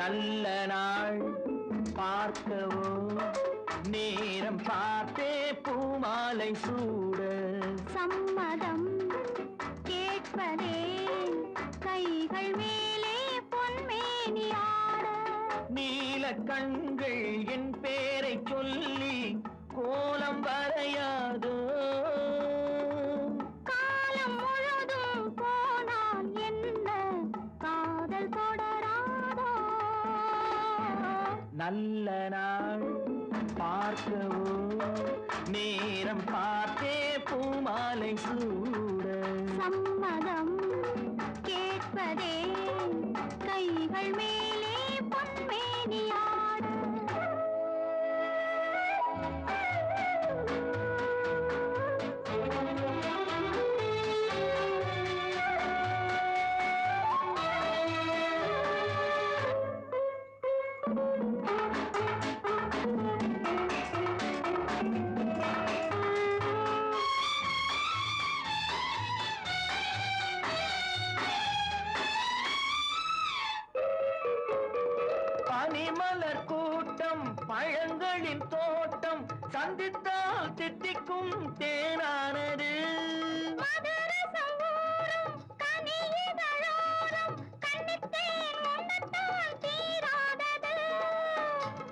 நல்ல நாள். பார்க்கவோ நேரம் பார்த்தே பூமாலை சூட. சம்மதம் கேட்பதே கைகள் மேலே பொன்மேனி ஆட. நீல கண்கள் என் பேரை சொல்லி கோலம் வரையாதோ நல்ல நாள் பார்க்கவோ நேரம் பார்த்தே பூமாலை கூட சம்மதம் கேட்பதே கைகள் மேலே பொன்மேனியா. பனிமலர் கூட்டம் பழங்களின் தோட்டம் சந்தித்தால் தித்திக்கும் தேனானது.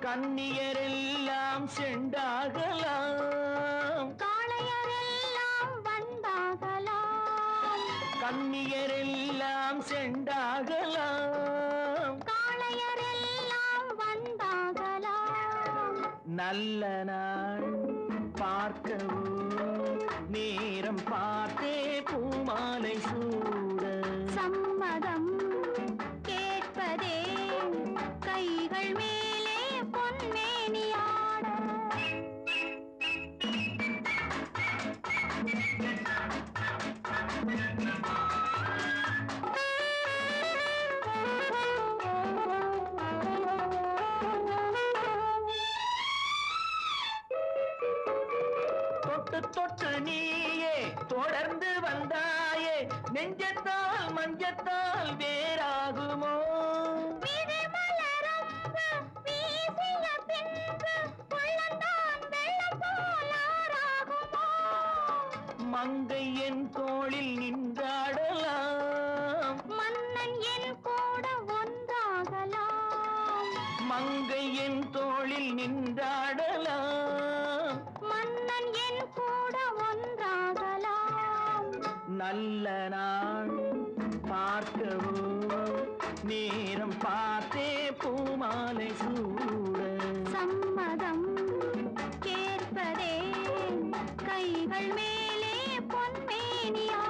கண்ணியரெல்லாம் செண்டாகலாம் காளையரெல்லாம் வந்தாகலாம். கண்ணியரெல்லாம் செண்டாகலாம் நல்ல நாள். பார்க்கவும் நேரம் பார்த்தே பூமாலை சூட. சம்மதம் கேட்பதே தொட்டு தொட்டு நீயே தொடர்ந்து வந்தாயே நெஞ்சத்தால் மஞ்சத்தால் வேறாகுமோ? மங்கை என் தோளில் நின்றாடலாம். மன்னன் என் கூட ஒன்றாகலாம். மங்கை என் தோளில் நின்றாடலாம். கூட ஒன்றாகலாம். நல்ல நாள் பார்க்கவும் நேரம் பார்த்தே பூமாலை சூட. சம்மதம் கேட்பதே கைகள் மேலே பொன்மேனியா.